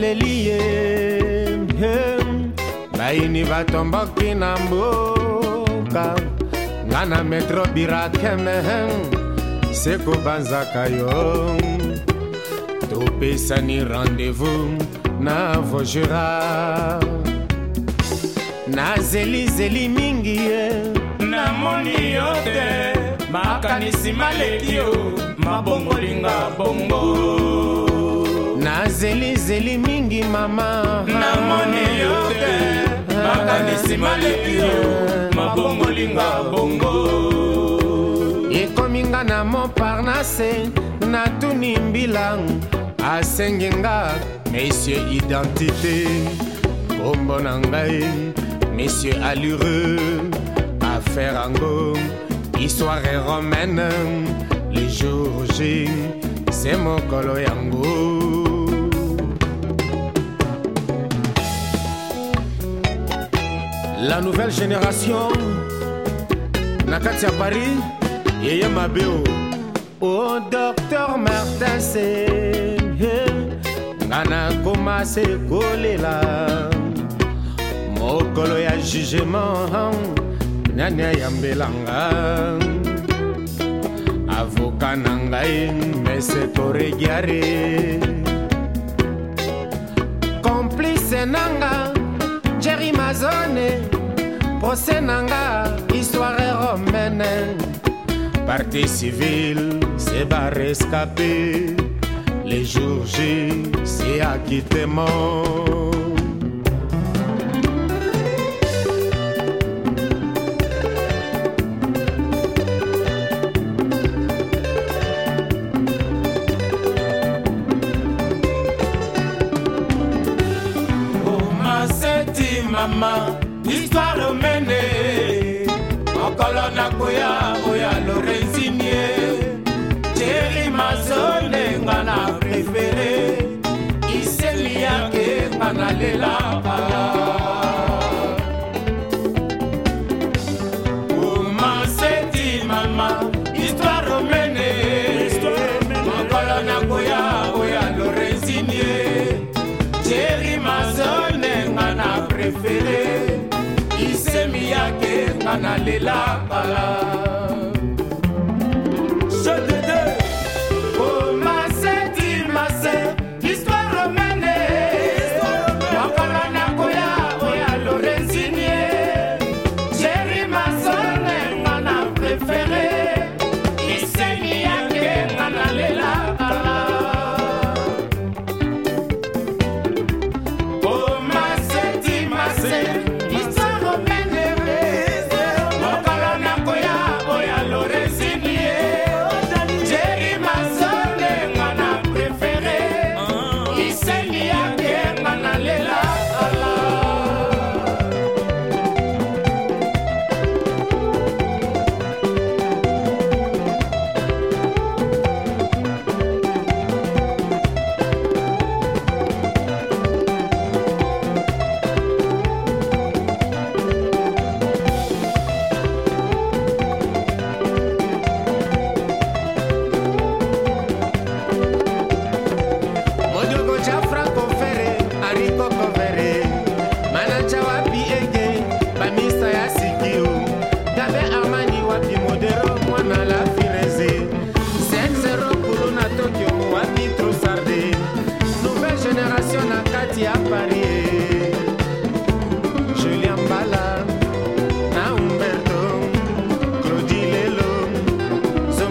nasaleli ye. Baini batomboki na mboka nga na metro birakeme seko banzaka yo. Topesani rendez-vous na vogera nazelizeli mingi ye. Namoni yo te makanisi maleki yo mabongolinga bongo. Nazelizeli mingi mama. Namoni yo te makanisi maleki yo mabongolinga bongo. Ekomi nga na moparnase natuni mbilang asengi nga monsieur identité. Kombo na ngai monsieur allureux affaire yango histoire romaine le jour j se mokolo yango la nouvelle génération. Na kati ya paris yeye mabe o o docteur martin se nga nakoma se kolela mokolo ya jugement nani ayambelanga avoka na ngai mese toregiare komplice nanga jeri mazone prose nanga histoire romaine. Parti civile se barescape les jours j se acquittement mama histoire mene mokolo nakoya oya lorenzinie jeri mazone nga na prefere iseli yake nga nalelaka omaseti mama histoire mene mokolo nakoya oya lorenzinie jeri mazone nga na prefere isemi yake nga na lelapa he said.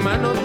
manos